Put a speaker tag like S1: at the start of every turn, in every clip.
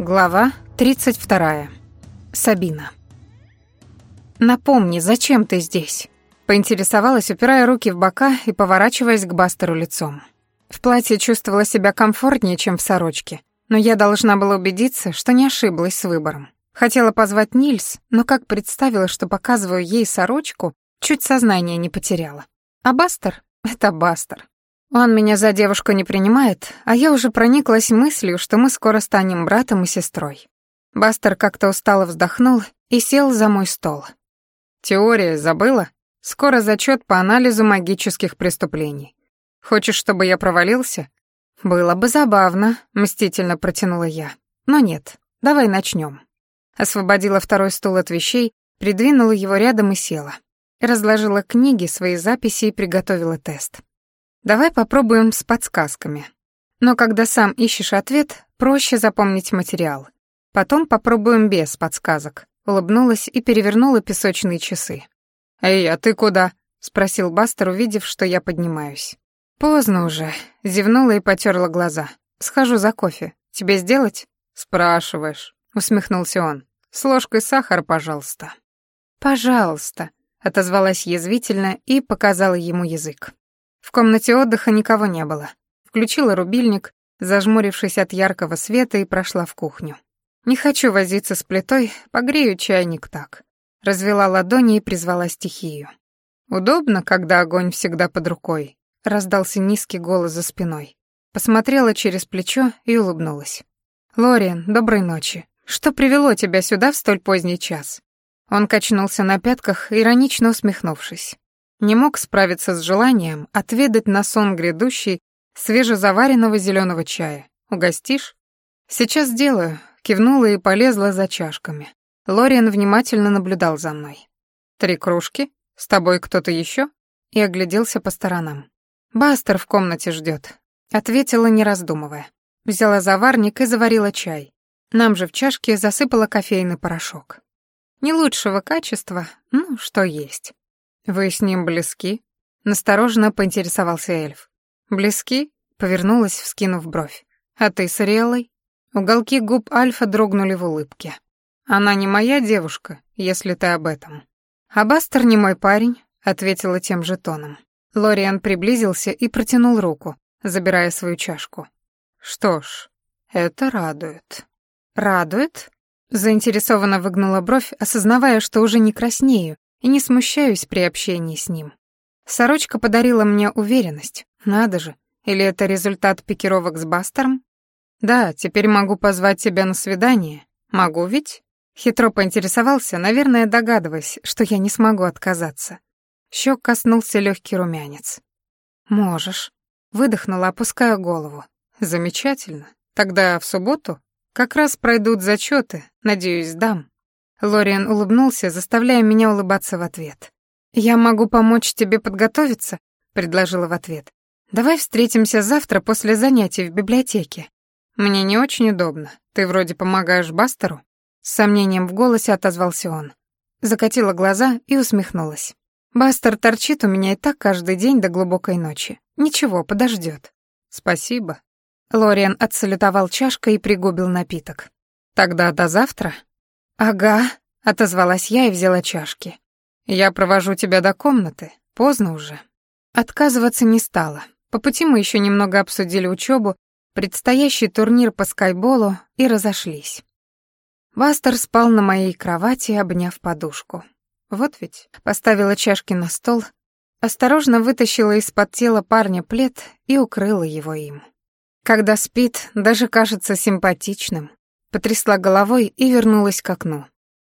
S1: Глава 32. Сабина. «Напомни, зачем ты здесь?» Поинтересовалась, упирая руки в бока и поворачиваясь к Бастеру лицом. В платье чувствовала себя комфортнее, чем в сорочке, но я должна была убедиться, что не ошиблась с выбором. Хотела позвать Нильс, но как представила, что показываю ей сорочку, чуть сознание не потеряла. А Бастер — это Бастер. Он меня за девушку не принимает, а я уже прониклась мыслью, что мы скоро станем братом и сестрой. Бастер как-то устало вздохнул и сел за мой стол. «Теория забыла? Скоро зачет по анализу магических преступлений. Хочешь, чтобы я провалился?» «Было бы забавно», — мстительно протянула я. «Но нет, давай начнем. Освободила второй стул от вещей, придвинула его рядом и села. Разложила книги, свои записи и приготовила тест. Давай попробуем с подсказками. Но когда сам ищешь ответ, проще запомнить материал. Потом попробуем без подсказок. Улыбнулась и перевернула песочные часы. «Эй, а ты куда?» — спросил Бастер, увидев, что я поднимаюсь. «Поздно уже», — зевнула и потерла глаза. «Схожу за кофе. Тебе сделать?» «Спрашиваешь», — усмехнулся он. «С ложкой сахара, пожалуйста». «Пожалуйста», — отозвалась язвительно и показала ему язык. В комнате отдыха никого не было. Включила рубильник, зажмурившись от яркого света, и прошла в кухню. Не хочу возиться с плитой, погрею чайник так. Развела ладони и призвала стихию. Удобно, когда огонь всегда под рукой. Раздался низкий голос за спиной. Посмотрела через плечо и улыбнулась. «Лориан, доброй ночи. Что привело тебя сюда в столь поздний час?» Он качнулся на пятках, иронично усмехнувшись. Не мог справиться с желанием отведать на сон грядущий свежезаваренного зеленого чая. «Угостишь?» «Сейчас сделаю», — кивнула и полезла за чашками. Лориан внимательно наблюдал за мной. «Три кружки? С тобой кто-то еще?» И огляделся по сторонам. «Бастер в комнате ждет», — ответила, не раздумывая. Взяла заварник и заварила чай. Нам же в чашке засыпала кофейный порошок. Не лучшего качества, ну, что есть. «Вы с ним близки?» — настороженно поинтересовался эльф. «Близки?» — повернулась, вскинув бровь. «А ты с Риэлой?» Уголки губ Альфа дрогнули в улыбке. «Она не моя девушка, если ты об этом». «А Бастер не мой парень», — ответила тем же тоном. Лориан приблизился и протянул руку, забирая свою чашку. «Что ж, это радует». «Радует?» Заинтересованно выгнула бровь, осознавая, что уже не краснею, и не смущаюсь при общении с ним. Сорочка подарила мне уверенность. Надо же, или это результат пикировок с Бастером? Да, теперь могу позвать тебя на свидание. Могу ведь? Хитро поинтересовался, наверное, догадываясь, что я не смогу отказаться. Щек коснулся легкий румянец. Можешь. Выдохнула, опуская голову. Замечательно. Тогда в субботу как раз пройдут зачеты, надеюсь, сдам. Лориан улыбнулся, заставляя меня улыбаться в ответ. «Я могу помочь тебе подготовиться?» — предложила в ответ. «Давай встретимся завтра после занятий в библиотеке. Мне не очень удобно. Ты вроде помогаешь Бастеру?» С сомнением в голосе отозвался он. Закатила глаза и усмехнулась. «Бастер торчит у меня и так каждый день до глубокой ночи. Ничего, подождет. «Спасибо». Лориан отсалютовал чашкой и пригубил напиток. «Тогда до завтра?» «Ага», — отозвалась я и взяла чашки. «Я провожу тебя до комнаты. Поздно уже». Отказываться не стала. По пути мы еще немного обсудили учебу, предстоящий турнир по скайболу и разошлись. Бастер спал на моей кровати, обняв подушку. Вот ведь поставила чашки на стол, осторожно вытащила из-под тела парня плед и укрыла его им. Когда спит, даже кажется симпатичным потрясла головой и вернулась к окну.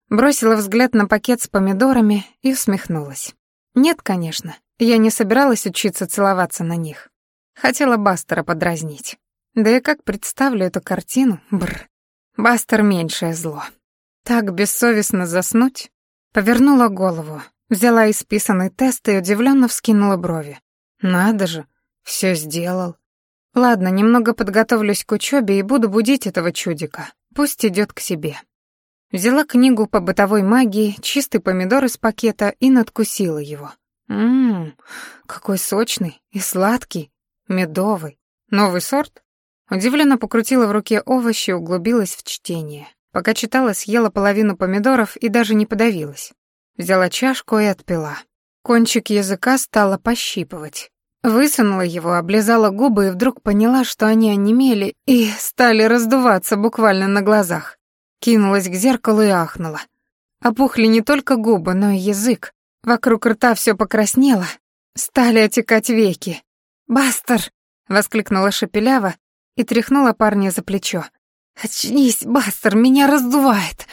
S1: Бросила взгляд на пакет с помидорами и усмехнулась. Нет, конечно, я не собиралась учиться целоваться на них. Хотела Бастера подразнить. Да и как представлю эту картину, бр. Бастер меньшее зло. Так бессовестно заснуть? Повернула голову, взяла исписанный тест и удивленно вскинула брови. Надо же, все сделал. Ладно, немного подготовлюсь к учебе и буду будить этого чудика. Пусть идет к себе. Взяла книгу по бытовой магии, чистый помидор из пакета и надкусила его. Ммм, какой сочный и сладкий, медовый. Новый сорт? Удивленно покрутила в руке овощи и углубилась в чтение. Пока читала, съела половину помидоров и даже не подавилась. Взяла чашку и отпила. Кончик языка стала пощипывать. Высунула его, облизала губы и вдруг поняла, что они онемели и стали раздуваться буквально на глазах. Кинулась к зеркалу и ахнула. Опухли не только губы, но и язык. Вокруг рта все покраснело, стали отекать веки. «Бастер!» — воскликнула шепелява и тряхнула парня за плечо. «Очнись, Бастер, меня раздувает!»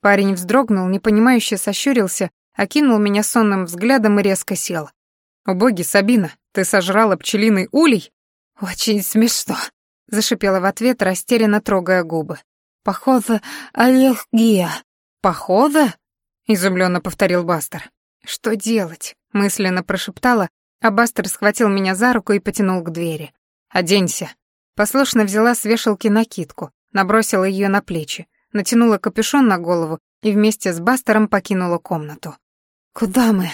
S1: Парень вздрогнул, непонимающе сощурился, окинул меня сонным взглядом и резко сел. «О боги, Сабина, ты сожрала пчелиный улей?» «Очень смешно», — зашипела в ответ, растерянно трогая губы. «Походу, аллергия». «Похода?» — изумленно повторил Бастер. «Что делать?» — мысленно прошептала, а Бастер схватил меня за руку и потянул к двери. «Оденься». Послушно взяла с вешалки накидку, набросила ее на плечи, натянула капюшон на голову и вместе с Бастером покинула комнату. «Куда мы?»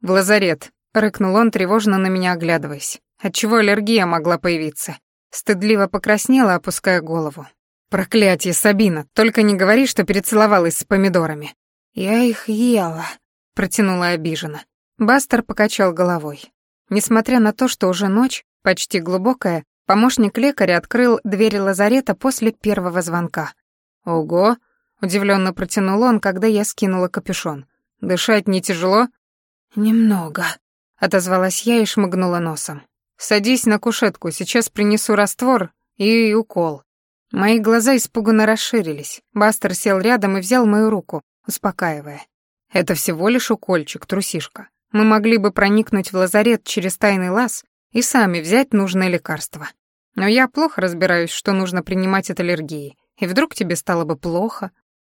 S1: «В лазарет», — рыкнул он, тревожно на меня оглядываясь. Отчего аллергия могла появиться? Стыдливо покраснела, опуская голову. «Проклятие, Сабина, только не говори, что перецеловалась с помидорами». «Я их ела», — протянула обиженно. Бастер покачал головой. Несмотря на то, что уже ночь, почти глубокая, помощник лекаря открыл двери лазарета после первого звонка. «Ого!» — удивленно протянул он, когда я скинула капюшон. «Дышать не тяжело?» «Немного», — отозвалась я и шмыгнула носом. «Садись на кушетку, сейчас принесу раствор и укол». Мои глаза испуганно расширились. Бастер сел рядом и взял мою руку, успокаивая. «Это всего лишь укольчик, трусишка. Мы могли бы проникнуть в лазарет через тайный лаз и сами взять нужное лекарство. Но я плохо разбираюсь, что нужно принимать от аллергии, и вдруг тебе стало бы плохо.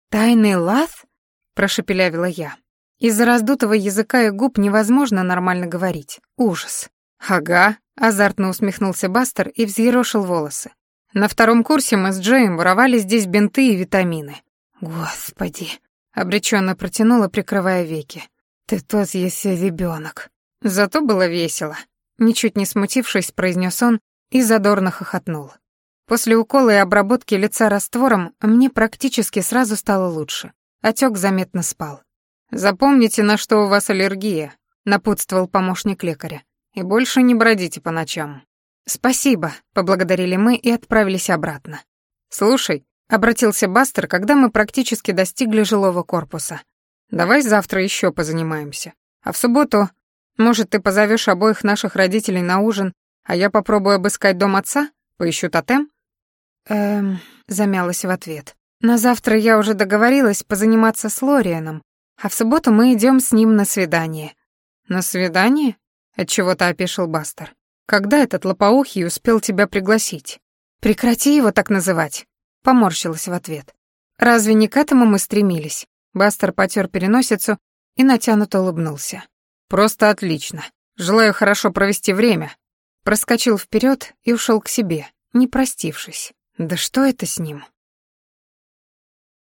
S1: «Тайный лаз?» — прошепелявила я. Из-за раздутого языка и губ невозможно нормально говорить. Ужас. «Ага», — азартно усмехнулся Бастер и взъерошил волосы. «На втором курсе мы с Джейм воровали здесь бинты и витамины». «Господи», — обреченно протянула, прикрывая веки. «Ты тот если ребенок. Зато было весело. Ничуть не смутившись, произнес он и задорно хохотнул. После укола и обработки лица раствором мне практически сразу стало лучше. Отек заметно спал. «Запомните, на что у вас аллергия», — напутствовал помощник лекаря. «И больше не бродите по ночам». «Спасибо», — поблагодарили мы и отправились обратно. «Слушай», — обратился Бастер, когда мы практически достигли жилого корпуса. Давай завтра еще позанимаемся. А в субботу, может, ты позовешь обоих наших родителей на ужин, а я попробую обыскать дом отца? Поищу тотем?» «Эм...» — замялась в ответ. «На завтра я уже договорилась позаниматься с Лорианом, а в субботу мы идем с ним на свидание». «На свидание?» — отчего-то опешил Бастер. «Когда этот лопоухий успел тебя пригласить?» «Прекрати его так называть», — поморщилась в ответ. «Разве не к этому мы стремились? Бастер потер переносицу и натянуто улыбнулся. «Просто отлично. Желаю хорошо провести время». Проскочил вперед и ушел к себе, не простившись. Да что это с ним?